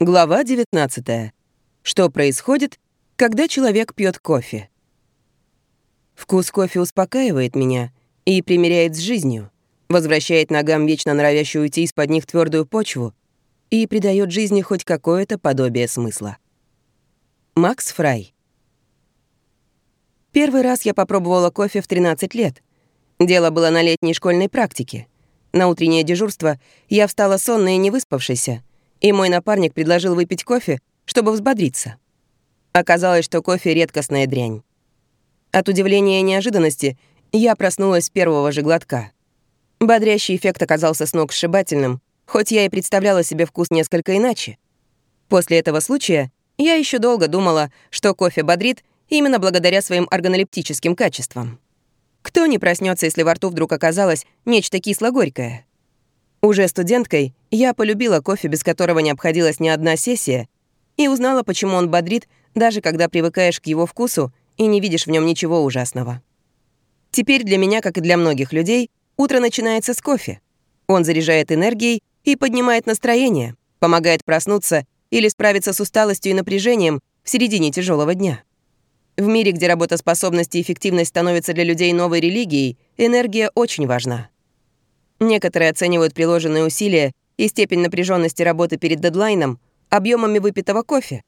Глава 19. Что происходит, когда человек пьет кофе? Вкус кофе успокаивает меня и примиряет с жизнью, возвращает ногам вечно норовящую уйти из-под них твердую почву и придает жизни хоть какое-то подобие смысла. Макс Фрай. Первый раз я попробовала кофе в 13 лет. Дело было на летней школьной практике. На утреннее дежурство я встала сонная и не выспавшаяся, и мой напарник предложил выпить кофе, чтобы взбодриться. Оказалось, что кофе — редкостная дрянь. От удивления и неожиданности я проснулась с первого же глотка. Бодрящий эффект оказался сногсшибательным, хоть я и представляла себе вкус несколько иначе. После этого случая я еще долго думала, что кофе бодрит именно благодаря своим органолептическим качествам. Кто не проснется, если во рту вдруг оказалось нечто кисло-горькое? Уже студенткой я полюбила кофе, без которого не обходилась ни одна сессия, и узнала, почему он бодрит, даже когда привыкаешь к его вкусу и не видишь в нем ничего ужасного. Теперь для меня, как и для многих людей, утро начинается с кофе. Он заряжает энергией и поднимает настроение, помогает проснуться или справиться с усталостью и напряжением в середине тяжелого дня. В мире, где работоспособность и эффективность становятся для людей новой религией, энергия очень важна. Некоторые оценивают приложенные усилия и степень напряженности работы перед дедлайном объемами выпитого кофе.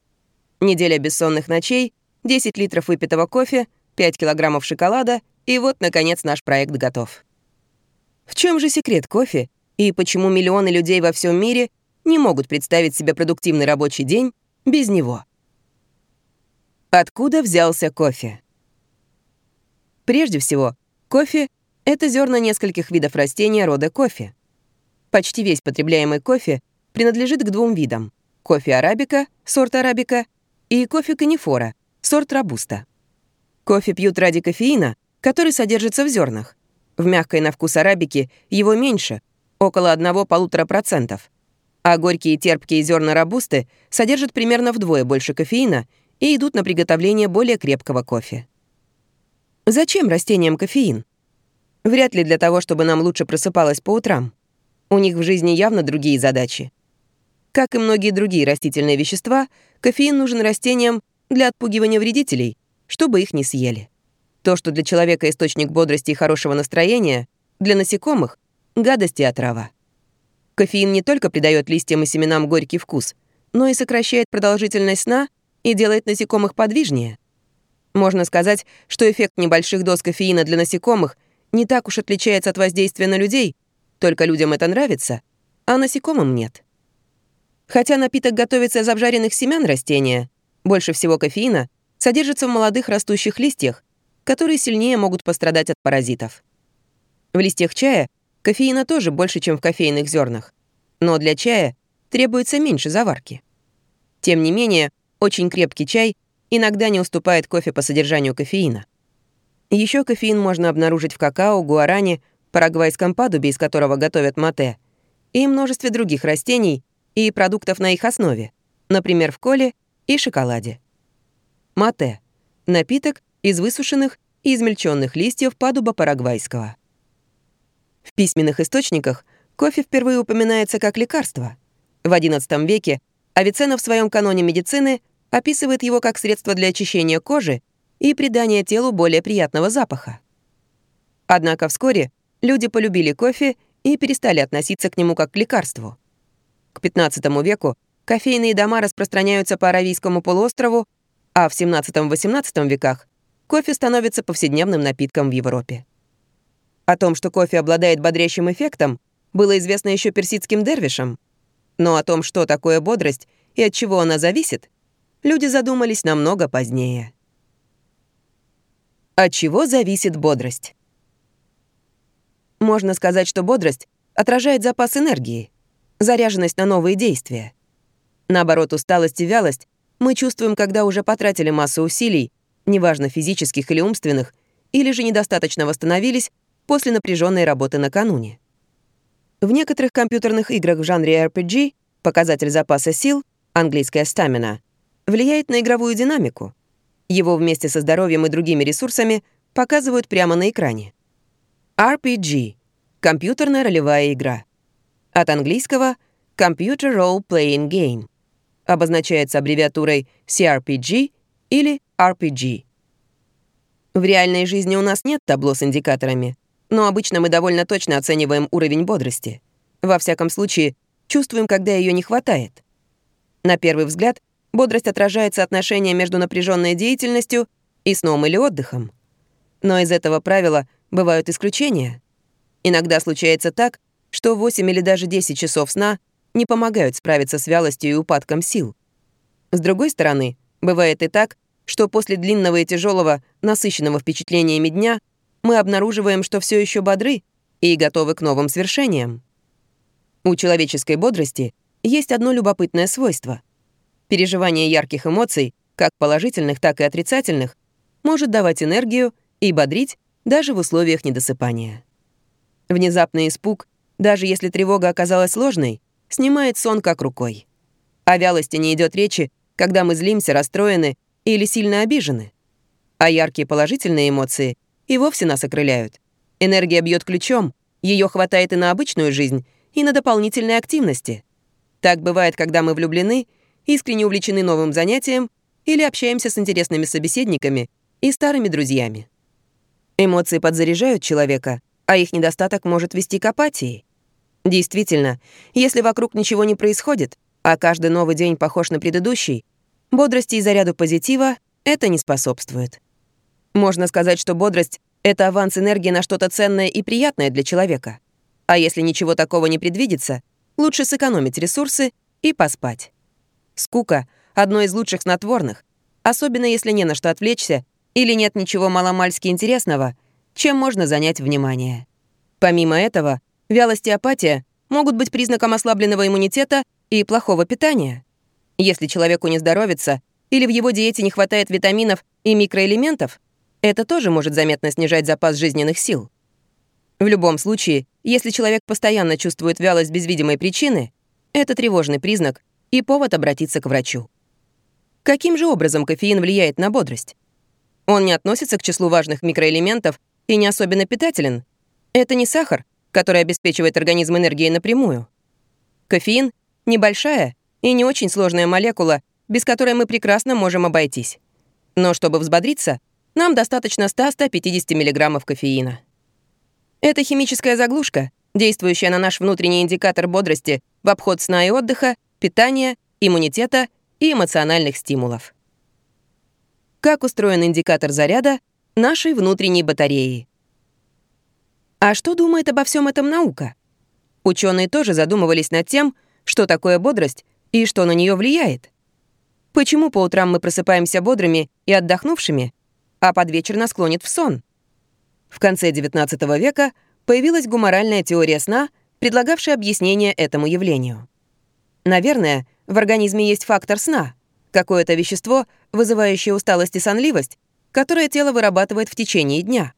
Неделя бессонных ночей, 10 литров выпитого кофе, 5 килограммов шоколада, и вот, наконец, наш проект готов. В чем же секрет кофе и почему миллионы людей во всем мире не могут представить себе продуктивный рабочий день без него? Откуда взялся кофе? Прежде всего, кофе это зерна нескольких видов растения рода кофе. Почти весь потребляемый кофе принадлежит к двум видам — кофе арабика, сорт арабика, и кофе канифора, сорт робуста. Кофе пьют ради кофеина, который содержится в зернах. В мягкой на вкус арабики его меньше, около 1-1,5%, а горькие и терпкие зерна робусты содержат примерно вдвое больше кофеина и идут на приготовление более крепкого кофе. Зачем растениям кофеин? Вряд ли для того, чтобы нам лучше просыпалось по утрам. У них в жизни явно другие задачи. Как и многие другие растительные вещества, кофеин нужен растениям для отпугивания вредителей, чтобы их не съели. То, что для человека источник бодрости и хорошего настроения, для насекомых — гадости и отрава. Кофеин не только придает листьям и семенам горький вкус, но и сокращает продолжительность сна и делает насекомых подвижнее. Можно сказать, что эффект небольших доз кофеина для насекомых — не так уж отличается от воздействия на людей, только людям это нравится, а насекомым нет. Хотя напиток готовится из обжаренных семян растения, больше всего кофеина содержится в молодых растущих листьях, которые сильнее могут пострадать от паразитов. В листьях чая кофеина тоже больше, чем в кофейных зернах, но для чая требуется меньше заварки. Тем не менее, очень крепкий чай иногда не уступает кофе по содержанию кофеина. Еще кофеин можно обнаружить в какао, гуаране, парагвайском падубе, из которого готовят мате, и множестве других растений и продуктов на их основе, например, в коле и шоколаде. Мате — напиток из высушенных и измельченных листьев падуба парагвайского. В письменных источниках кофе впервые упоминается как лекарство. В XI веке Авиценна в своем каноне медицины описывает его как средство для очищения кожи и придание телу более приятного запаха. Однако вскоре люди полюбили кофе и перестали относиться к нему как к лекарству. К XV веку кофейные дома распространяются по Аравийскому полуострову, а в XVII-XVIII веках кофе становится повседневным напитком в Европе. О том, что кофе обладает бодрящим эффектом, было известно еще персидским дервишам. Но о том, что такое бодрость и от чего она зависит, люди задумались намного позднее. От чего зависит бодрость? Можно сказать, что бодрость отражает запас энергии, заряженность на новые действия. Наоборот, усталость и вялость мы чувствуем, когда уже потратили массу усилий, неважно физических или умственных, или же недостаточно восстановились после напряженной работы накануне. В некоторых компьютерных играх в жанре RPG показатель запаса сил, английская стамина, влияет на игровую динамику. Его вместе со здоровьем и другими ресурсами показывают прямо на экране. RPG — компьютерная ролевая игра. От английского Computer Role Playing Game. обозначается аббревиатурой CRPG или RPG. В реальной жизни у нас нет табло с индикаторами, но обычно мы довольно точно оцениваем уровень бодрости. Во всяком случае, чувствуем, когда ее не хватает. На первый взгляд, бодрость отражает соотношение между напряженной деятельностью и сном или отдыхом. Но из этого правила бывают исключения. Иногда случается так, что 8 или даже 10 часов сна не помогают справиться с вялостью и упадком сил. С другой стороны, бывает и так, что после длинного и тяжелого, насыщенного впечатлениями дня мы обнаруживаем, что все еще бодры и готовы к новым свершениям. У человеческой бодрости есть одно любопытное свойство. Переживание ярких эмоций, как положительных, так и отрицательных, может давать энергию и бодрить даже в условиях недосыпания. Внезапный испуг, даже если тревога оказалась ложной, снимает сон как рукой. О вялости не идет речи, когда мы злимся, расстроены или сильно обижены. А яркие положительные эмоции и вовсе нас окрыляют. Энергия бьет ключом, ее хватает и на обычную жизнь, и на дополнительные активности. Так бывает, когда мы влюблены, искренне увлечены новым занятием или общаемся с интересными собеседниками и старыми друзьями. Эмоции подзаряжают человека, а их недостаток может вести к апатии. Действительно, если вокруг ничего не происходит, а каждый новый день похож на предыдущий, бодрости и заряду позитива это не способствует. Можно сказать, что бодрость — это аванс энергии на что-то ценное и приятное для человека. А если ничего такого не предвидится, лучше сэкономить ресурсы и поспать. Скука — одно из лучших снотворных, особенно если не на что отвлечься или нет ничего маломальски интересного, чем можно занять внимание. Помимо этого, Вялость и апатия могут быть признаком ослабленного иммунитета и плохого питания. Если человеку не здоровится или в его диете не хватает витаминов и микроэлементов, это тоже может заметно снижать запас жизненных сил. В любом случае, если человек постоянно чувствует вялость без видимой причины, это тревожный признак и повод обратиться к врачу. Каким же образом кофеин влияет на бодрость? Он не относится к числу важных микроэлементов и не особенно питателен. Это не сахар, который обеспечивает организм энергией напрямую. Кофеин — небольшая и не очень сложная молекула, без которой мы прекрасно можем обойтись. Но чтобы взбодриться, нам достаточно 100-150 мг кофеина. Это химическая заглушка, действующая на наш внутренний индикатор бодрости в обход сна и отдыха, питания, иммунитета и эмоциональных стимулов. Как устроен индикатор заряда нашей внутренней батареи? А что думает обо всем этом наука? Ученые тоже задумывались над тем, что такое бодрость и что на нее влияет. Почему по утрам мы просыпаемся бодрыми и отдохнувшими, а под вечер нас клонит в сон? В конце XIX века появилась гуморальная теория сна, предлагавшая объяснение этому явлению. Наверное, в организме есть фактор сна, какое-то вещество, вызывающее усталость и сонливость, которое тело вырабатывает в течение дня.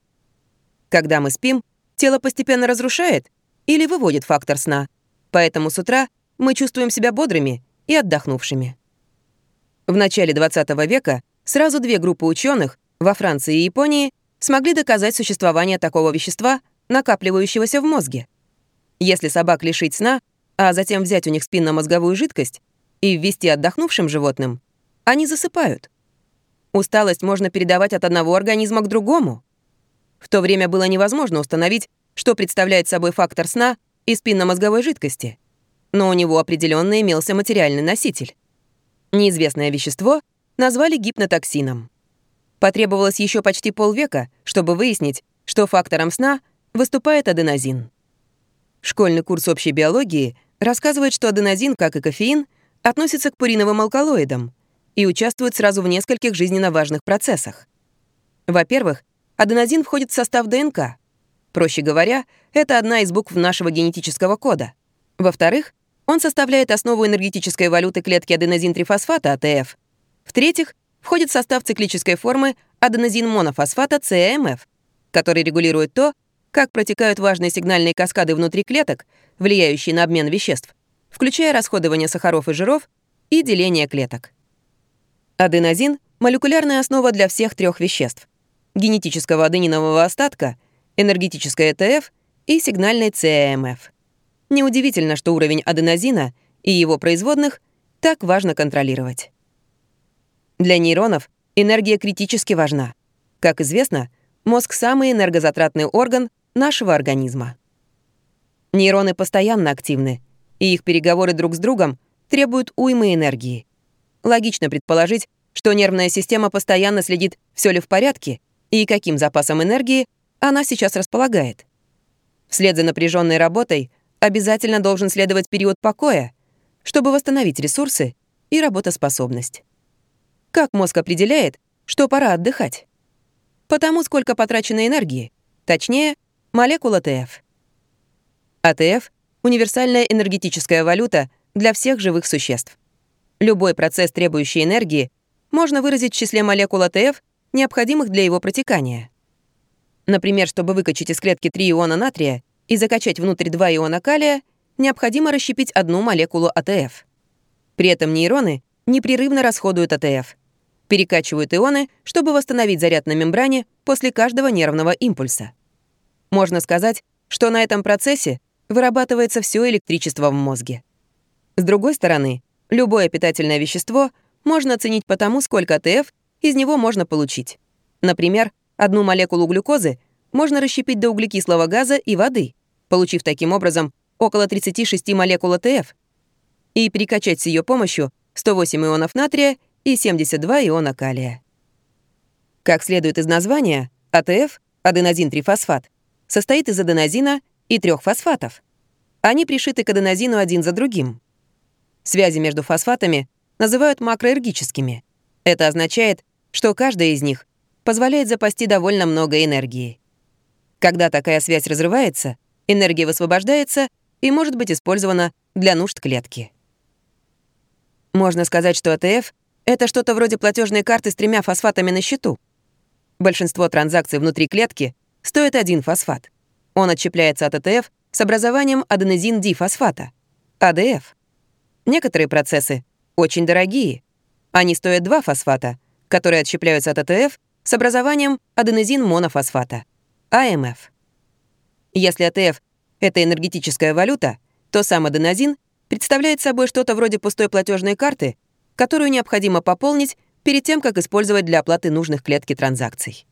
Когда мы спим, тело постепенно разрушает или выводит фактор сна. Поэтому с утра мы чувствуем себя бодрыми и отдохнувшими. В начале 20 века сразу две группы ученых во Франции и Японии смогли доказать существование такого вещества, накапливающегося в мозге. Если собак лишить сна, а затем взять у них спинномозговую жидкость и ввести отдохнувшим животным, они засыпают. Усталость можно передавать от одного организма к другому. В то время было невозможно установить, что представляет собой фактор сна и спинномозговой жидкости. Но у него определенно имелся материальный носитель. Неизвестное вещество назвали гипнотоксином. Потребовалось еще почти полвека, чтобы выяснить, что фактором сна выступает аденозин. Школьный курс общей биологии рассказывает, что аденозин, как и кофеин, относится к пуриновым алкалоидам и участвует сразу в нескольких жизненно важных процессах. Во-первых, аденозин входит в состав ДНК. Проще говоря, это одна из букв нашего генетического кода. Во-вторых, он составляет основу энергетической валюты клетки аденозин-трифосфата, АТФ. В-третьих, входит в состав циклической формы аденозин-монофосфата, ЦМФ, который регулирует то, как протекают важные сигнальные каскады внутри клеток, влияющие на обмен веществ, включая расходование сахаров и жиров и деление клеток. Аденозин — молекулярная основа для всех трех веществ генетического аденинового остатка, энергетической ЭТФ и сигнальной ЦМФ. Неудивительно, что уровень аденозина и его производных так важно контролировать. Для нейронов энергия критически важна. Как известно, мозг — самый энергозатратный орган нашего организма. Нейроны постоянно активны, и их переговоры друг с другом требуют уймы энергии. Логично предположить, что нервная система постоянно следит, все ли в порядке и каким запасом энергии она сейчас располагает. Вслед за напряженной работой обязательно должен следовать период покоя, чтобы восстановить ресурсы и работоспособность. Как мозг определяет, что пора отдыхать? По тому, сколько потрачено энергии, точнее, молекул АТФ. АТФ — универсальная энергетическая валюта для всех живых существ. Любой процесс, требующий энергии, можно выразить в числе молекул АТФ, необходимых для его протекания. Например, чтобы выкачать из клетки 3 иона натрия и закачать внутрь 2 иона калия, необходимо расщепить одну молекулу АТФ. При этом нейроны непрерывно расходуют АТФ, перекачивают ионы, чтобы восстановить заряд на мембране после каждого нервного импульса. Можно сказать, что на этом процессе вырабатывается все электричество в мозге. С другой стороны, любое питательное вещество можно оценить по тому, сколько АТФ из него можно получить. Например, одну молекулу глюкозы можно расщепить до углекислого газа и воды, получив таким образом около 36 молекул АТФ, и перекачать с ее помощью 108 ионов натрия и 72 иона калия. Как следует из названия, АТФ, аденозин-трифосфат, состоит из аденозина и трех фосфатов. Они пришиты к аденозину один за другим. Связи между фосфатами называют макроэргическими. Это означает, что каждая из них позволяет запасти довольно много энергии. Когда такая связь разрывается, энергия высвобождается и может быть использована для нужд клетки. Можно сказать, что АТФ — это что-то вроде платежной карты с тремя фосфатами на счету. Большинство транзакций внутри клетки стоит один фосфат. Он отщепляется от АТФ с образованием аденозин-дифосфата, АДФ. Некоторые процессы очень дорогие. Они стоят два фосфата, которые отщепляются от АТФ с образованием аденозин-монофосфата, АМФ. Если АТФ — это энергетическая валюта, то сам аденозин представляет собой что-то вроде пустой платежной карты, которую необходимо пополнить перед тем, как использовать для оплаты нужных клетки транзакций.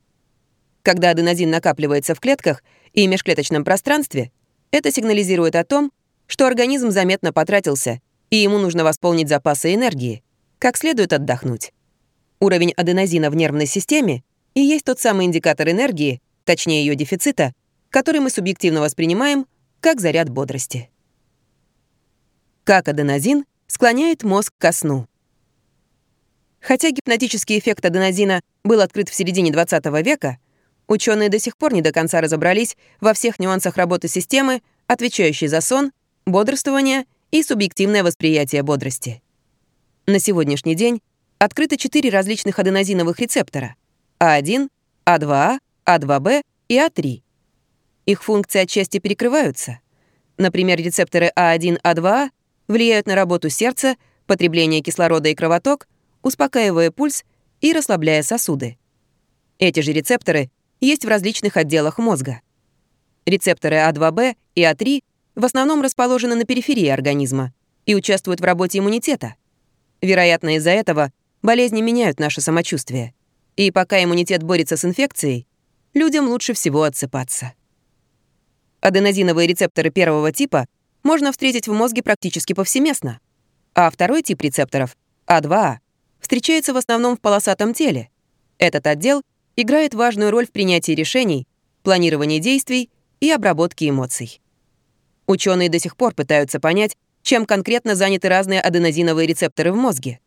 Когда аденозин накапливается в клетках и межклеточном пространстве, это сигнализирует о том, что организм заметно потратился, и ему нужно восполнить запасы энергии, как следует отдохнуть. Уровень аденозина в нервной системе и есть тот самый индикатор энергии, точнее ее дефицита, который мы субъективно воспринимаем как заряд бодрости. Как аденозин склоняет мозг ко сну. Хотя гипнотический эффект аденозина был открыт в середине 20 века, Ученые до сих пор не до конца разобрались во всех нюансах работы системы, отвечающей за сон, бодрствование и субъективное восприятие бодрости. На сегодняшний день открыто четыре различных аденозиновых рецептора — А1, А2А, А2Б и А3. Их функции отчасти перекрываются. Например, рецепторы А1, А2А влияют на работу сердца, потребление кислорода и кровоток, успокаивая пульс и расслабляя сосуды. Эти же рецепторы есть в различных отделах мозга. Рецепторы А2Б и А3 в основном расположены на периферии организма и участвуют в работе иммунитета. Вероятно, из-за этого болезни меняют наше самочувствие. И пока иммунитет борется с инфекцией, людям лучше всего отсыпаться. Аденозиновые рецепторы первого типа можно встретить в мозге практически повсеместно, а второй тип рецепторов, А2А, встречается в основном в полосатом теле. Этот отдел — играет важную роль в принятии решений, планировании действий и обработке эмоций. Ученые до сих пор пытаются понять, чем конкретно заняты разные аденозиновые рецепторы в мозге.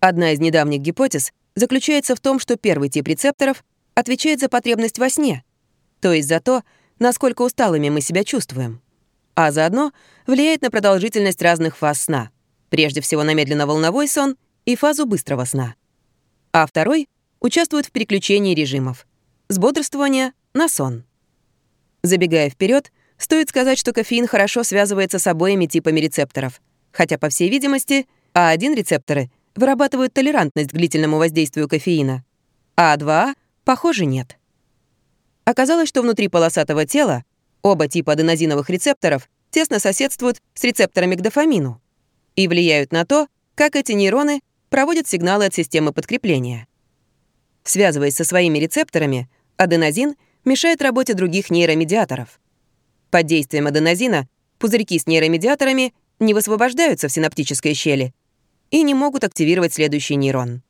Одна из недавних гипотез заключается в том, что первый тип рецепторов отвечает за потребность во сне, то есть за то, насколько усталыми мы себя чувствуем, а заодно влияет на продолжительность разных фаз сна, прежде всего на медленно-волновой сон и фазу быстрого сна. А второй участвуют в переключении режимов с бодрствования на сон. Забегая вперед, стоит сказать, что кофеин хорошо связывается с обоими типами рецепторов, хотя, по всей видимости, А1 рецепторы вырабатывают толерантность к длительному воздействию кофеина, а А2А, похоже, нет. Оказалось, что внутри полосатого тела оба типа аденозиновых рецепторов тесно соседствуют с рецепторами к дофамину и влияют на то, как эти нейроны проводят сигналы от системы подкрепления. Связываясь со своими рецепторами, аденозин мешает работе других нейромедиаторов. Под действием аденозина пузырьки с нейромедиаторами не высвобождаются в синаптической щели и не могут активировать следующий нейрон.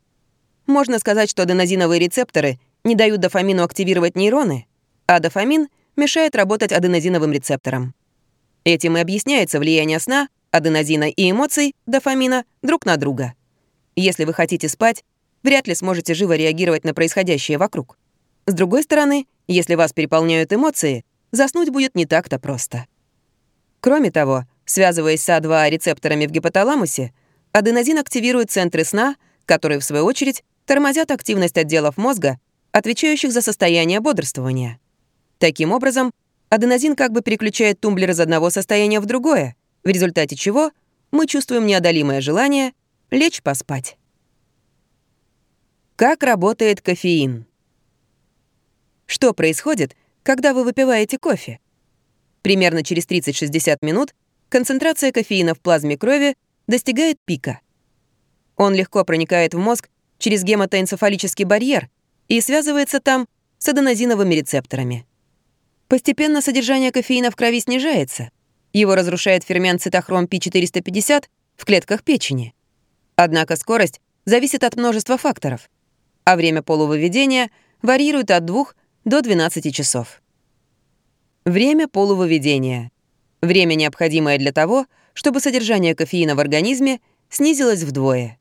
Можно сказать, что аденозиновые рецепторы не дают дофамину активировать нейроны, а дофамин мешает работать аденозиновым рецепторам. Этим и объясняется влияние сна, аденозина и эмоций, дофамина, друг на друга. Если вы хотите спать, вряд ли сможете живо реагировать на происходящее вокруг. С другой стороны, если вас переполняют эмоции, заснуть будет не так-то просто. Кроме того, связываясь с А2 рецепторами в гипоталамусе, аденозин активирует центры сна, которые, в свою очередь, тормозят активность отделов мозга, отвечающих за состояние бодрствования. Таким образом, аденозин как бы переключает тумблер из одного состояния в другое, в результате чего мы чувствуем неодолимое желание лечь поспать. Как работает кофеин? Что происходит, когда вы выпиваете кофе? Примерно через 30-60 минут концентрация кофеина в плазме крови достигает пика. Он легко проникает в мозг через гематоэнцефалический барьер и связывается там с аденозиновыми рецепторами. Постепенно содержание кофеина в крови снижается. Его разрушает фермент цитохром P450 в клетках печени. Однако скорость зависит от множества факторов, а время полувыведения варьирует от 2 до 12 часов. Время полувыведения. Время, необходимое для того, чтобы содержание кофеина в организме снизилось вдвое.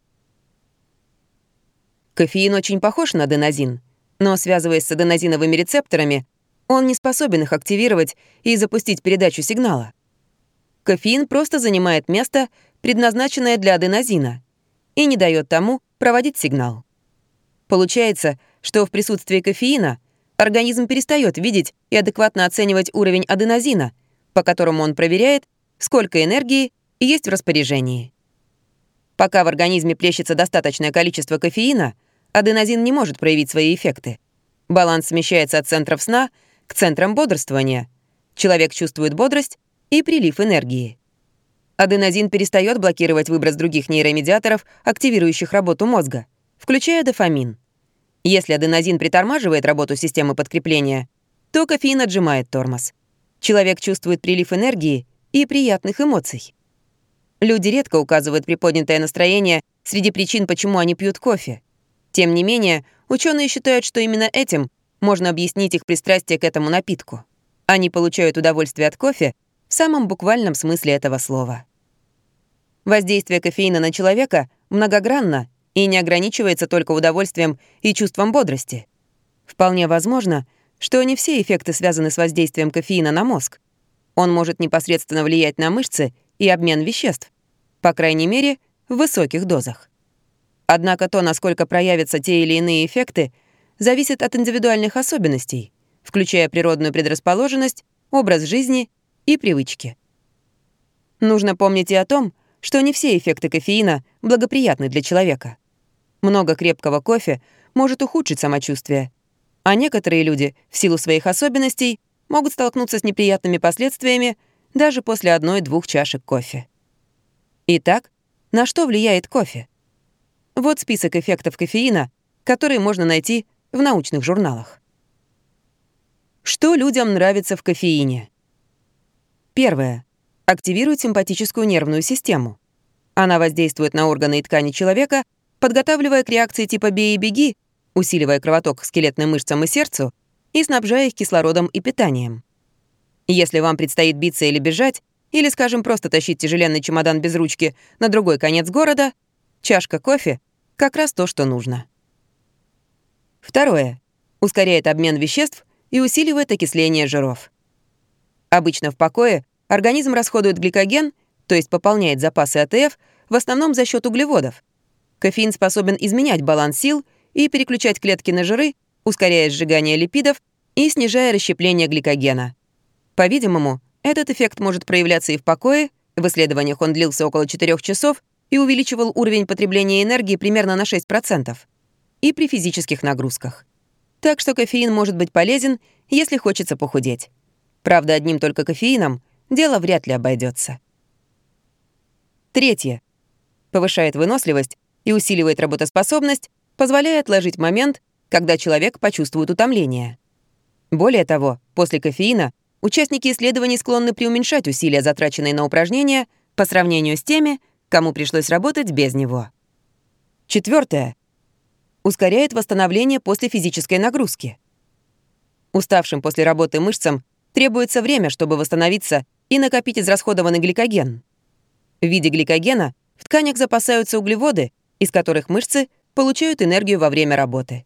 Кофеин очень похож на аденозин, но, связываясь с аденозиновыми рецепторами, он не способен их активировать и запустить передачу сигнала. Кофеин просто занимает место, предназначенное для аденозина, и не дает тому проводить сигнал. Получается, что в присутствии кофеина организм перестает видеть и адекватно оценивать уровень аденозина, по которому он проверяет, сколько энергии есть в распоряжении. Пока в организме плещется достаточное количество кофеина, аденозин не может проявить свои эффекты. Баланс смещается от центров сна к центрам бодрствования. Человек чувствует бодрость и прилив энергии. Аденозин перестает блокировать выброс других нейромедиаторов, активирующих работу мозга, включая дофамин. Если аденозин притормаживает работу системы подкрепления, то кофеин отжимает тормоз. Человек чувствует прилив энергии и приятных эмоций. Люди редко указывают приподнятое настроение среди причин, почему они пьют кофе. Тем не менее, ученые считают, что именно этим можно объяснить их пристрастие к этому напитку. Они получают удовольствие от кофе в самом буквальном смысле этого слова. Воздействие кофеина на человека многогранно и не ограничивается только удовольствием и чувством бодрости. Вполне возможно, что не все эффекты связаны с воздействием кофеина на мозг. Он может непосредственно влиять на мышцы и обмен веществ, по крайней мере, в высоких дозах. Однако то, насколько проявятся те или иные эффекты, зависит от индивидуальных особенностей, включая природную предрасположенность, образ жизни и привычки. Нужно помнить и о том, что не все эффекты кофеина благоприятны для человека. Много крепкого кофе может ухудшить самочувствие, а некоторые люди, в силу своих особенностей, могут столкнуться с неприятными последствиями даже после одной-двух чашек кофе. Итак, на что влияет кофе? Вот список эффектов кофеина, которые можно найти в научных журналах. Что людям нравится в кофеине? Первое. Активирует симпатическую нервную систему. Она воздействует на органы и ткани человека, подготавливая к реакции типа «бей и беги», усиливая кровоток к скелетным мышцам и сердцу и снабжая их кислородом и питанием. Если вам предстоит биться или бежать, или, скажем, просто тащить тяжеленный чемодан без ручки на другой конец города, чашка кофе — как раз то, что нужно. Второе. Ускоряет обмен веществ и усиливает окисление жиров. Обычно в покое организм расходует гликоген, то есть пополняет запасы АТФ, в основном за счет углеводов. Кофеин способен изменять баланс сил и переключать клетки на жиры, ускоряя сжигание липидов и снижая расщепление гликогена. По-видимому, этот эффект может проявляться и в покое, в исследованиях он длился около 4 часов и увеличивал уровень потребления энергии примерно на 6% и при физических нагрузках. Так что кофеин может быть полезен, если хочется похудеть. Правда, одним только кофеином дело вряд ли обойдется. Третье. повышает выносливость и усиливает работоспособность, позволяя отложить момент, когда человек почувствует утомление. Более того, после кофеина участники исследований склонны преуменьшать усилия, затраченные на упражнения, по сравнению с теми, кому пришлось работать без него. Четвертое. Ускоряет восстановление после физической нагрузки. Уставшим после работы мышцам требуется время, чтобы восстановиться и накопить израсходованный гликоген. В виде гликогена в тканях запасаются углеводы, из которых мышцы получают энергию во время работы.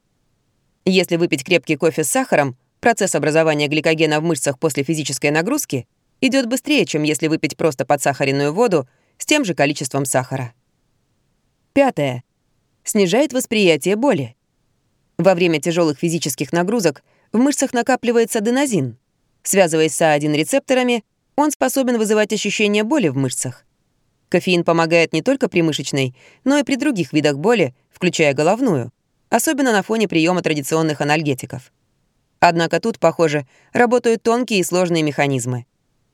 Если выпить крепкий кофе с сахаром, процесс образования гликогена в мышцах после физической нагрузки идет быстрее, чем если выпить просто подсахаренную воду с тем же количеством сахара. Пятое. Снижает восприятие боли. Во время тяжелых физических нагрузок в мышцах накапливается аденозин. Связываясь с А1 рецепторами, он способен вызывать ощущение боли в мышцах. Кофеин помогает не только при мышечной, но и при других видах боли, включая головную, особенно на фоне приема традиционных анальгетиков. Однако тут, похоже, работают тонкие и сложные механизмы.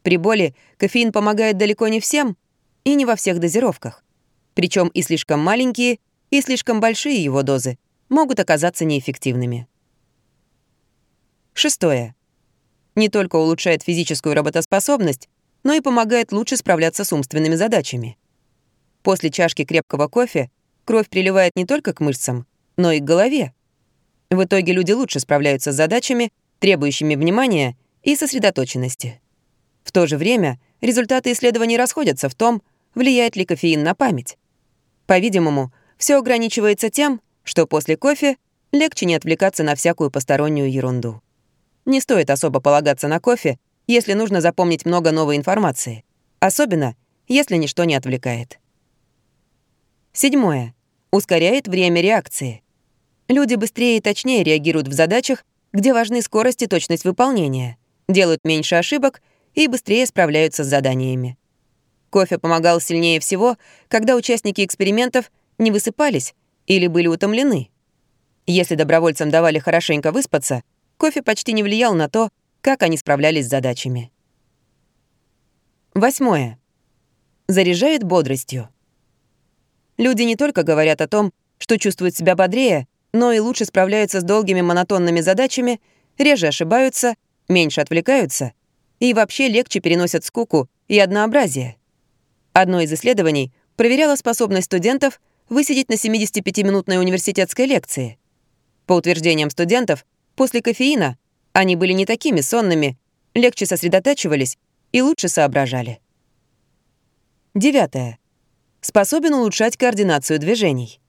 При боли кофеин помогает далеко не всем и не во всех дозировках. Причем и слишком маленькие, и слишком большие его дозы могут оказаться неэффективными. Шестое. Не только улучшает физическую работоспособность, но и помогает лучше справляться с умственными задачами. После чашки крепкого кофе кровь приливает не только к мышцам, но и к голове. В итоге люди лучше справляются с задачами, требующими внимания и сосредоточенности. В то же время результаты исследований расходятся в том, влияет ли кофеин на память. По-видимому, все ограничивается тем, что после кофе легче не отвлекаться на всякую постороннюю ерунду. Не стоит особо полагаться на кофе, если нужно запомнить много новой информации. Особенно, если ничто не отвлекает. Седьмое. Ускоряет время реакции. Люди быстрее и точнее реагируют в задачах, где важны скорость и точность выполнения, делают меньше ошибок и быстрее справляются с заданиями. Кофе помогал сильнее всего, когда участники экспериментов не высыпались или были утомлены. Если добровольцам давали хорошенько выспаться, кофе почти не влиял на то, как они справлялись с задачами. Восьмое. Заряжает бодростью. Люди не только говорят о том, что чувствуют себя бодрее, но и лучше справляются с долгими монотонными задачами, реже ошибаются, меньше отвлекаются и вообще легче переносят скуку и однообразие. Одно из исследований проверяло способность студентов высидеть на 75-минутной университетской лекции. По утверждениям студентов, после кофеина они были не такими сонными, легче сосредотачивались и лучше соображали. Девятое. Способен улучшать координацию движений.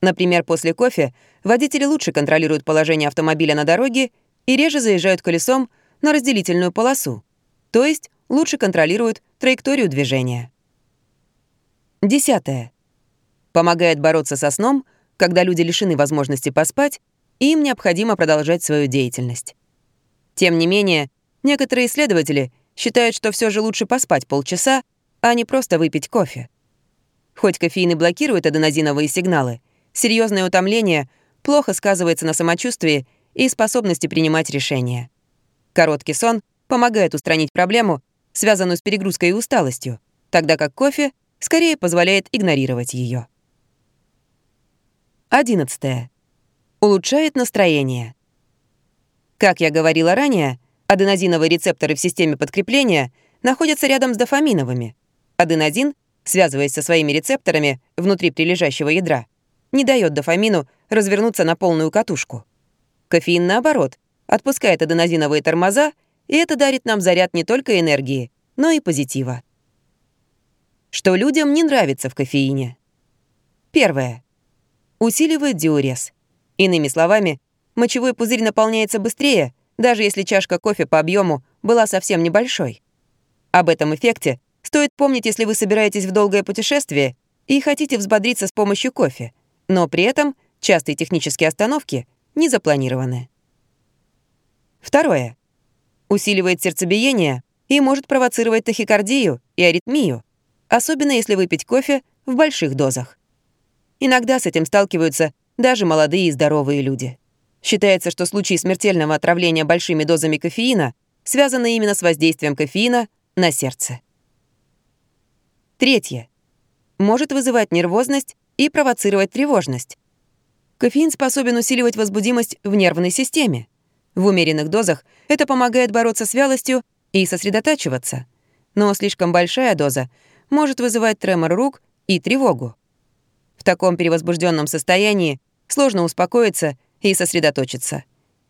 Например, после кофе водители лучше контролируют положение автомобиля на дороге и реже заезжают колесом на разделительную полосу, то есть лучше контролируют траекторию движения. Десятое. Помогает бороться со сном, когда люди лишены возможности поспать, и им необходимо продолжать свою деятельность. Тем не менее, некоторые исследователи считают, что все же лучше поспать полчаса, а не просто выпить кофе. Хоть кофеин и блокирует аденозиновые сигналы, серьезное утомление плохо сказывается на самочувствии и способности принимать решения. Короткий сон помогает устранить проблему, связанную с перегрузкой и усталостью, тогда как кофе скорее позволяет игнорировать ее. 11. Улучшает настроение. Как я говорила ранее, аденозиновые рецепторы в системе подкрепления находятся рядом с дофаминовыми. Аденозин, связываясь со своими рецепторами внутри прилежащего ядра, не дает дофамину развернуться на полную катушку. Кофеин, наоборот, отпускает аденозиновые тормоза, и это дарит нам заряд не только энергии, но и позитива. Что людям не нравится в кофеине? Первое. Усиливает диурез. Иными словами, Мочевой пузырь наполняется быстрее, даже если чашка кофе по объему была совсем небольшой. Об этом эффекте стоит помнить, если вы собираетесь в долгое путешествие и хотите взбодриться с помощью кофе, но при этом частые технические остановки не запланированы. Второе. Усиливает сердцебиение и может провоцировать тахикардию и аритмию, особенно если выпить кофе в больших дозах. Иногда с этим сталкиваются даже молодые и здоровые люди. Считается, что случаи смертельного отравления большими дозами кофеина связаны именно с воздействием кофеина на сердце. Третье. может вызывать нервозность и провоцировать тревожность. Кофеин способен усиливать возбудимость в нервной системе. В умеренных дозах это помогает бороться с вялостью и сосредотачиваться. Но слишком большая доза может вызывать тремор рук и тревогу. В таком перевозбужденном состоянии сложно успокоиться и сосредоточиться.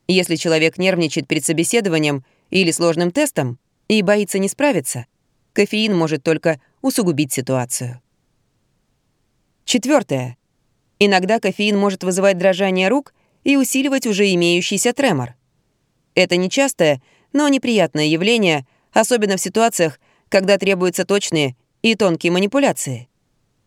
Если человек нервничает перед собеседованием или сложным тестом и боится не справиться, кофеин может только усугубить ситуацию. Четвертое. Иногда кофеин может вызывать дрожание рук и усиливать уже имеющийся тремор. Это нечастое, но неприятное явление, особенно в ситуациях, когда требуются точные и тонкие манипуляции.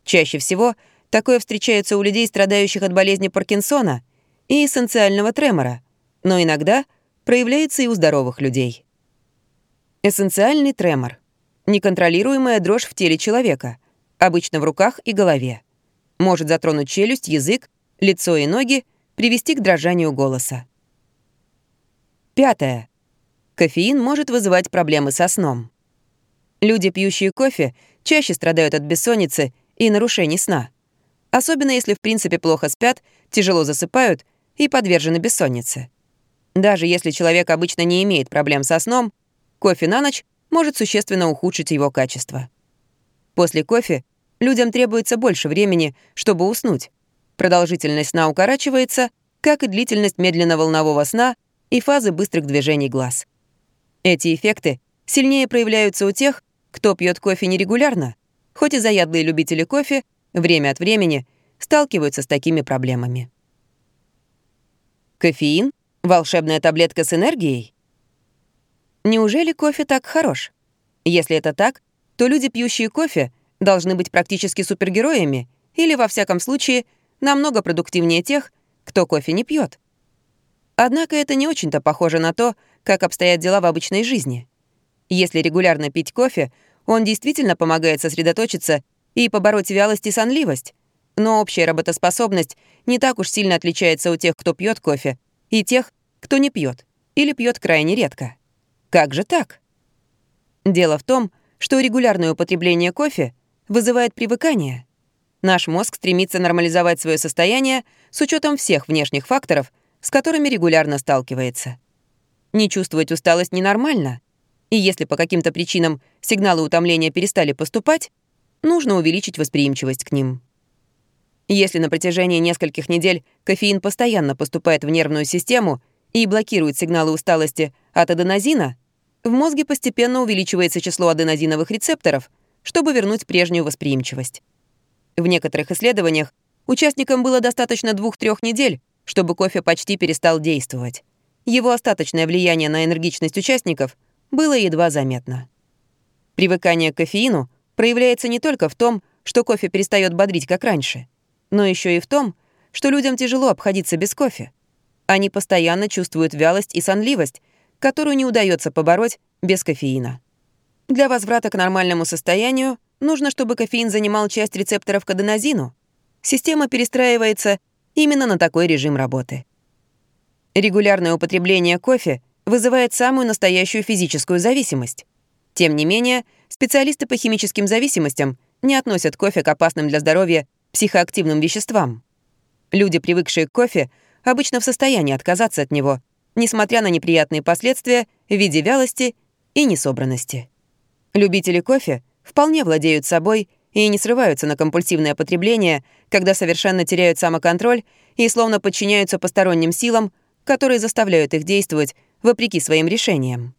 Чаще всего такое встречается у людей, страдающих от болезни Паркинсона и эссенциального тремора, но иногда проявляется и у здоровых людей. Эссенциальный тремор — неконтролируемая дрожь в теле человека, обычно в руках и голове. Может затронуть челюсть, язык, лицо и ноги, привести к дрожанию голоса. Пятое. Кофеин может вызывать проблемы со сном. Люди, пьющие кофе, чаще страдают от бессонницы и нарушений сна. Особенно если в принципе плохо спят, тяжело засыпают и подвержены бессоннице. Даже если человек обычно не имеет проблем со сном, кофе на ночь может существенно ухудшить его качество. После кофе людям требуется больше времени, чтобы уснуть. Продолжительность сна укорачивается, как и длительность медленно-волнового сна и фазы быстрых движений глаз. Эти эффекты сильнее проявляются у тех, кто пьет кофе нерегулярно, хоть и заядлые любители кофе время от времени сталкиваются с такими проблемами. Кофеин — волшебная таблетка с энергией? Неужели кофе так хорош? Если это так, то люди, пьющие кофе, должны быть практически супергероями или, во всяком случае, намного продуктивнее тех, кто кофе не пьет. Однако это не очень-то похоже на то, как обстоят дела в обычной жизни. Если регулярно пить кофе, он действительно помогает сосредоточиться и побороть вялость и сонливость. Но общая работоспособность не так уж сильно отличается у тех, кто пьет кофе, и тех, кто не пьет или пьет крайне редко. Как же так? Дело в том, что регулярное употребление кофе вызывает привыкание. Наш мозг стремится нормализовать свое состояние с учетом всех внешних факторов, с которыми регулярно сталкивается. Не чувствовать усталость ненормально. И если по каким-то причинам сигналы утомления перестали поступать, нужно увеличить восприимчивость к ним. Если на протяжении нескольких недель кофеин постоянно поступает в нервную систему и блокирует сигналы усталости от аденозина, в мозге постепенно увеличивается число аденозиновых рецепторов, чтобы вернуть прежнюю восприимчивость. В некоторых исследованиях участникам было достаточно двух-трех недель, чтобы кофе почти перестал действовать. Его остаточное влияние на энергичность участников было едва заметно. Привыкание к кофеину проявляется не только в том, что кофе перестает бодрить, как раньше, но еще и в том, что людям тяжело обходиться без кофе. Они постоянно чувствуют вялость и сонливость, которую не удается побороть без кофеина. Для возврата к нормальному состоянию нужно, чтобы кофеин занимал часть рецепторов к аденозину. Система перестраивается именно на такой режим работы. Регулярное употребление кофе вызывает самую настоящую физическую зависимость. Тем не менее, специалисты по химическим зависимостям не относят кофе к опасным для здоровья психоактивным веществам. Люди, привыкшие к кофе, обычно в состоянии отказаться от него, несмотря на неприятные последствия в виде вялости и несобранности. Любители кофе вполне владеют собой и не срываются на компульсивное потребление, когда совершенно теряют самоконтроль и словно подчиняются посторонним силам, которые заставляют их действовать вопреки своим решениям.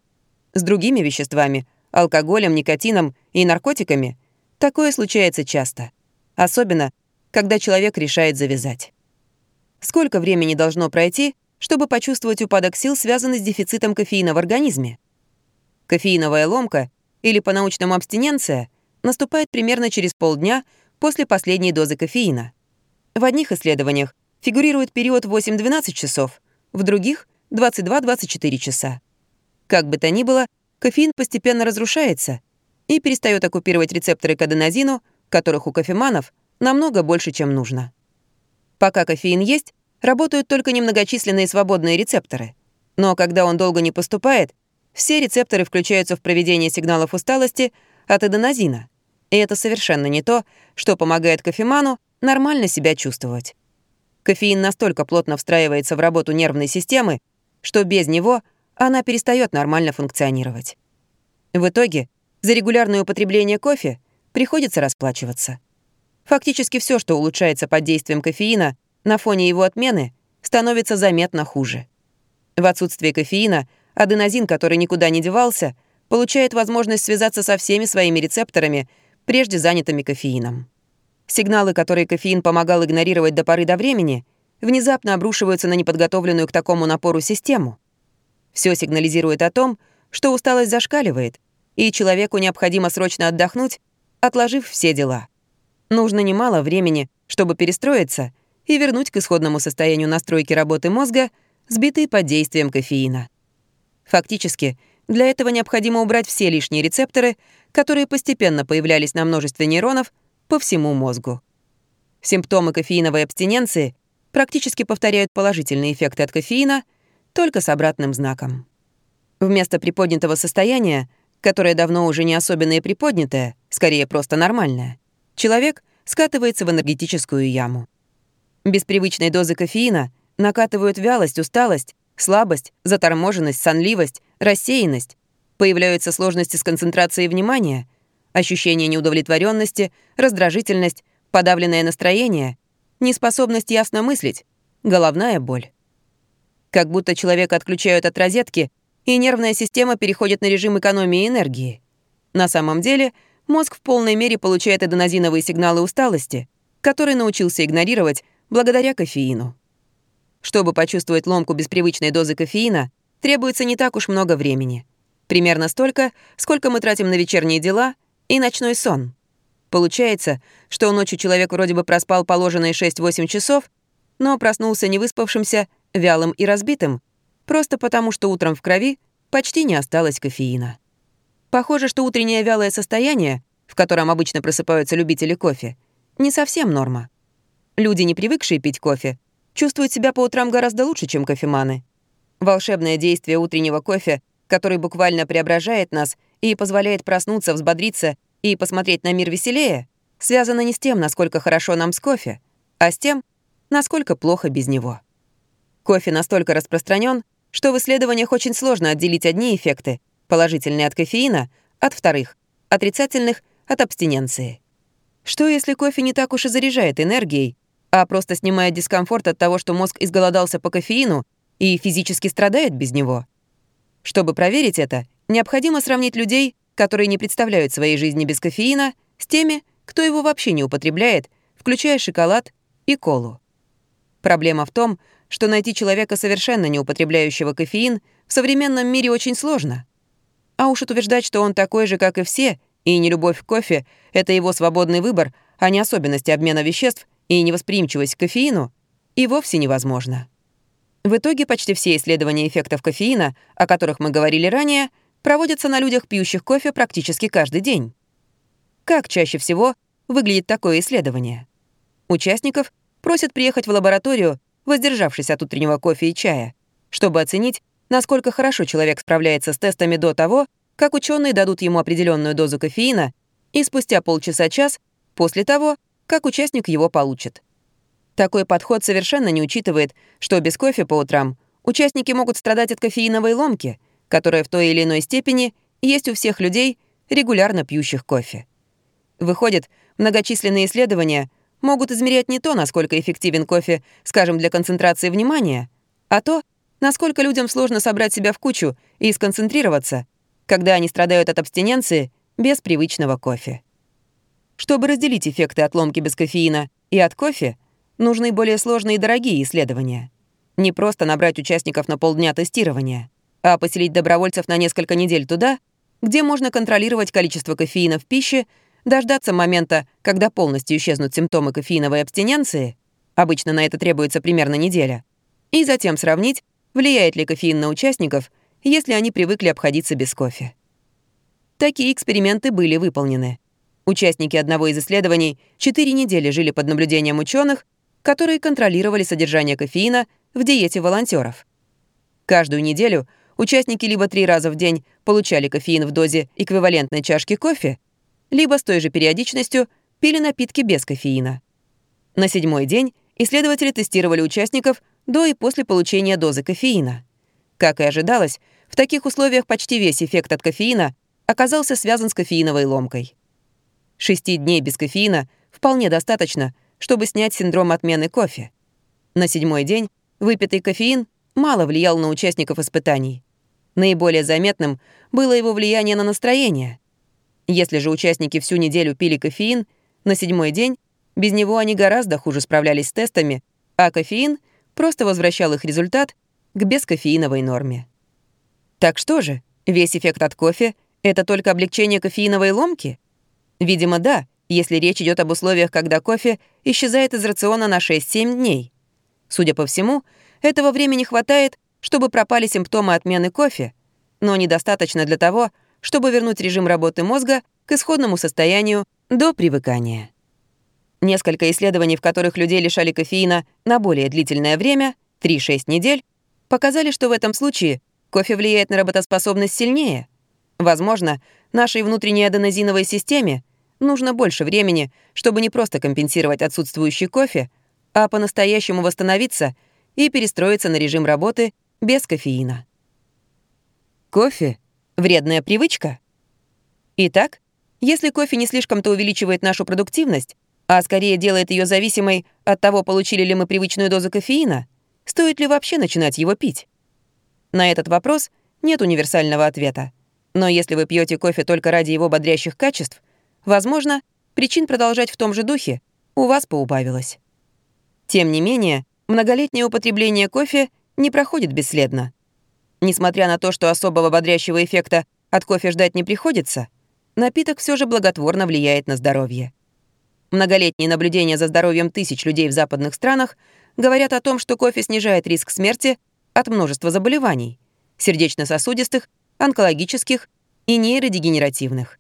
С другими веществами, алкоголем, никотином и наркотиками, такое случается часто. Особенно, когда человек решает завязать. Сколько времени должно пройти, чтобы почувствовать упадок сил, связанный с дефицитом кофеина в организме? Кофеиновая ломка, или по-научному абстиненция, наступает примерно через полдня после последней дозы кофеина. В одних исследованиях фигурирует период 8-12 часов, в других — 22-24 часа. Как бы то ни было, кофеин постепенно разрушается и перестает оккупировать рецепторы к аденозину, которых у кофеманов намного больше, чем нужно. Пока кофеин есть, работают только немногочисленные свободные рецепторы. Но когда он долго не поступает, все рецепторы включаются в проведение сигналов усталости от аденозина, И это совершенно не то, что помогает кофеману нормально себя чувствовать. Кофеин настолько плотно встраивается в работу нервной системы, что без него она перестает нормально функционировать. В итоге за регулярное употребление кофе приходится расплачиваться. Фактически все, что улучшается под действием кофеина, на фоне его отмены становится заметно хуже. В отсутствие кофеина аденозин, который никуда не девался, получает возможность связаться со всеми своими рецепторами, прежде занятыми кофеином. Сигналы, которые кофеин помогал игнорировать до поры до времени, внезапно обрушиваются на неподготовленную к такому напору систему. Все сигнализирует о том, что усталость зашкаливает, и человеку необходимо срочно отдохнуть, отложив все дела. Нужно немало времени, чтобы перестроиться и вернуть к исходному состоянию настройки работы мозга, сбитые под действием кофеина. Фактически, для этого необходимо убрать все лишние рецепторы, которые постепенно появлялись на множестве нейронов по всему мозгу. Симптомы кофеиновой абстиненции практически повторяют положительные эффекты от кофеина, только с обратным знаком. Вместо приподнятого состояния, которое давно уже не особенно и приподнятое, скорее просто нормальное, человек скатывается в энергетическую яму. Без привычной дозы кофеина накатывают вялость, усталость, слабость, заторможенность, сонливость, рассеянность. Появляются сложности с концентрацией внимания, ощущение неудовлетворенности, раздражительность, подавленное настроение, неспособность ясно мыслить, головная боль. Как будто человека отключают от розетки, и нервная система переходит на режим экономии энергии. На самом деле, мозг в полной мере получает аденозиновые сигналы усталости, которые научился игнорировать благодаря кофеину. Чтобы почувствовать ломку без привычной дозы кофеина, требуется не так уж много времени. Примерно столько, сколько мы тратим на вечерние дела и ночной сон. Получается, что ночью человек вроде бы проспал положенные 6-8 часов, но проснулся невыспавшимся, вялым и разбитым, просто потому что утром в крови почти не осталось кофеина. Похоже, что утреннее вялое состояние, в котором обычно просыпаются любители кофе, не совсем норма. Люди, не привыкшие пить кофе, чувствуют себя по утрам гораздо лучше, чем кофеманы. Волшебное действие утреннего кофе, который буквально преображает нас и позволяет проснуться, взбодриться и посмотреть на мир веселее, связано не с тем, насколько хорошо нам с кофе, а с тем, насколько плохо без него. Кофе настолько распространен, что в исследованиях очень сложно отделить одни эффекты, положительные от кофеина, от вторых, отрицательных от абстиненции. Что если кофе не так уж и заряжает энергией, а просто снимает дискомфорт от того, что мозг изголодался по кофеину и физически страдает без него. Чтобы проверить это, необходимо сравнить людей, которые не представляют своей жизни без кофеина, с теми, кто его вообще не употребляет, включая шоколад и колу. Проблема в том, что найти человека, совершенно не употребляющего кофеин, в современном мире очень сложно. А уж утверждать, что он такой же, как и все, и нелюбовь к кофе — это его свободный выбор, а не особенности обмена веществ и невосприимчивость к кофеину, и вовсе невозможно. В итоге почти все исследования эффектов кофеина, о которых мы говорили ранее, проводятся на людях, пьющих кофе практически каждый день. Как чаще всего выглядит такое исследование? Участников просят приехать в лабораторию, воздержавшись от утреннего кофе и чая, чтобы оценить, насколько хорошо человек справляется с тестами до того, как ученые дадут ему определенную дозу кофеина и спустя полчаса-час после того, как участник его получит. Такой подход совершенно не учитывает, что без кофе по утрам участники могут страдать от кофеиновой ломки, которая в той или иной степени есть у всех людей, регулярно пьющих кофе. Выходит, многочисленные исследования могут измерять не то, насколько эффективен кофе, скажем, для концентрации внимания, а то, насколько людям сложно собрать себя в кучу и сконцентрироваться, когда они страдают от абстиненции без привычного кофе. Чтобы разделить эффекты от ломки без кофеина и от кофе, нужны более сложные и дорогие исследования. Не просто набрать участников на полдня тестирования, а поселить добровольцев на несколько недель туда, где можно контролировать количество кофеина в пище, дождаться момента, когда полностью исчезнут симптомы кофеиновой абстиненции, обычно на это требуется примерно неделя, и затем сравнить, влияет ли кофеин на участников, если они привыкли обходиться без кофе. Такие эксперименты были выполнены. Участники одного из исследований четыре недели жили под наблюдением ученых, которые контролировали содержание кофеина в диете волонтеров. Каждую неделю участники либо три раза в день получали кофеин в дозе эквивалентной чашки кофе, либо с той же периодичностью пили напитки без кофеина. На седьмой день исследователи тестировали участников до и после получения дозы кофеина. Как и ожидалось, в таких условиях почти весь эффект от кофеина оказался связан с кофеиновой ломкой. Шести дней без кофеина вполне достаточно, чтобы снять синдром отмены кофе. На седьмой день выпитый кофеин мало влиял на участников испытаний. Наиболее заметным было его влияние на настроение. Если же участники всю неделю пили кофеин, на седьмой день без него они гораздо хуже справлялись с тестами, а кофеин просто возвращал их результат к бескофеиновой норме. Так что же, весь эффект от кофе — это только облегчение кофеиновой ломки? Видимо, да, если речь идет об условиях, когда кофе исчезает из рациона на 6-7 дней. Судя по всему, этого времени хватает, чтобы пропали симптомы отмены кофе, но недостаточно для того, чтобы вернуть режим работы мозга к исходному состоянию до привыкания. Несколько исследований, в которых людей лишали кофеина на более длительное время, 3-6 недель, показали, что в этом случае кофе влияет на работоспособность сильнее. Возможно, нашей внутренней аденозиновой системе нужно больше времени, чтобы не просто компенсировать отсутствующий кофе, а по-настоящему восстановиться и перестроиться на режим работы без кофеина. Кофе — вредная привычка? Итак, если кофе не слишком-то увеличивает нашу продуктивность, а скорее делает ее зависимой от того, получили ли мы привычную дозу кофеина, стоит ли вообще начинать его пить? На этот вопрос нет универсального ответа. Но если вы пьете кофе только ради его бодрящих качеств, возможно, причин продолжать в том же духе у вас поубавилось. Тем не менее, многолетнее употребление кофе не проходит бесследно. Несмотря на то, что особого бодрящего эффекта от кофе ждать не приходится, напиток все же благотворно влияет на здоровье. Многолетние наблюдения за здоровьем тысяч людей в западных странах говорят о том, что кофе снижает риск смерти от множества заболеваний — сердечно-сосудистых, онкологических и нейродегенеративных.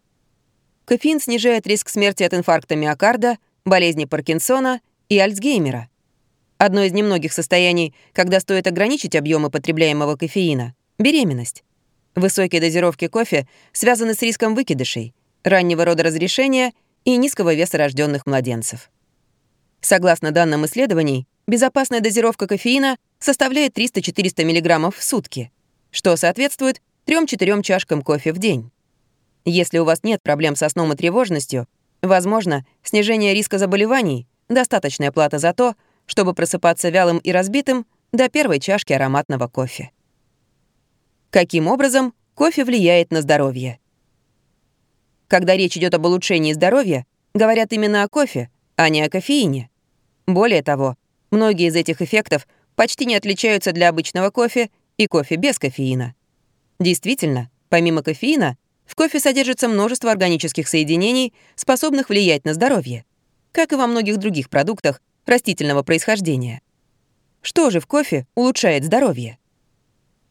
Кофеин снижает риск смерти от инфаркта миокарда, болезни Паркинсона и Альцгеймера. Одно из немногих состояний, когда стоит ограничить объемы потребляемого кофеина — беременность. Высокие дозировки кофе связаны с риском выкидышей, раннего рода разрешения — и низкого веса рожденных младенцев. Согласно данным исследований, безопасная дозировка кофеина составляет 300-400 мг в сутки, что соответствует 3-4 чашкам кофе в день. Если у вас нет проблем со сном и тревожностью, возможно, снижение риска заболеваний — достаточная плата за то, чтобы просыпаться вялым и разбитым до первой чашки ароматного кофе. Каким образом кофе влияет на здоровье? Когда речь идет об улучшении здоровья, говорят именно о кофе, а не о кофеине. Более того, многие из этих эффектов почти не отличаются для обычного кофе и кофе без кофеина. Действительно, помимо кофеина, в кофе содержится множество органических соединений, способных влиять на здоровье, как и во многих других продуктах растительного происхождения. Что же в кофе улучшает здоровье?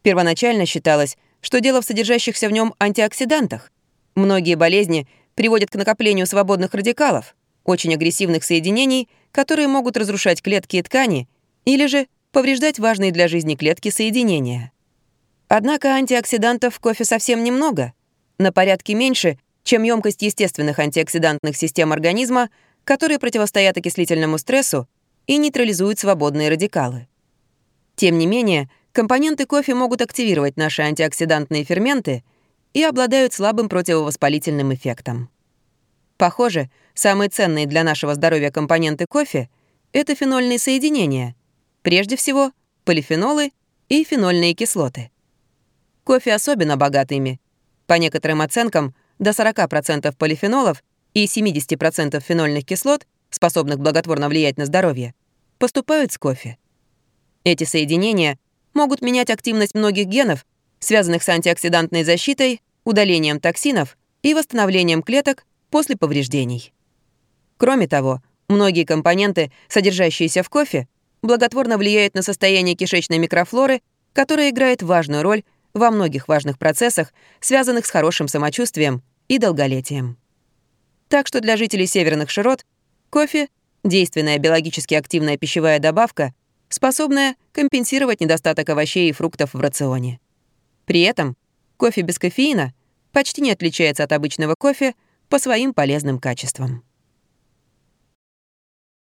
Первоначально считалось, что дело в содержащихся в нем антиоксидантах, Многие болезни приводят к накоплению свободных радикалов, очень агрессивных соединений, которые могут разрушать клетки и ткани или же повреждать важные для жизни клетки соединения. Однако антиоксидантов в кофе совсем немного, на порядке меньше, чем емкость естественных антиоксидантных систем организма, которые противостоят окислительному стрессу и нейтрализуют свободные радикалы. Тем не менее, компоненты кофе могут активировать наши антиоксидантные ферменты — и обладают слабым противовоспалительным эффектом. Похоже, самые ценные для нашего здоровья компоненты кофе — это фенольные соединения, прежде всего полифенолы и фенольные кислоты. Кофе особенно богат ими. По некоторым оценкам, до 40% полифенолов и 70% фенольных кислот, способных благотворно влиять на здоровье, поступают с кофе. Эти соединения могут менять активность многих генов связанных с антиоксидантной защитой, удалением токсинов и восстановлением клеток после повреждений. Кроме того, многие компоненты, содержащиеся в кофе, благотворно влияют на состояние кишечной микрофлоры, которая играет важную роль во многих важных процессах, связанных с хорошим самочувствием и долголетием. Так что для жителей северных широт кофе — действенная биологически активная пищевая добавка, способная компенсировать недостаток овощей и фруктов в рационе. При этом кофе без кофеина почти не отличается от обычного кофе по своим полезным качествам.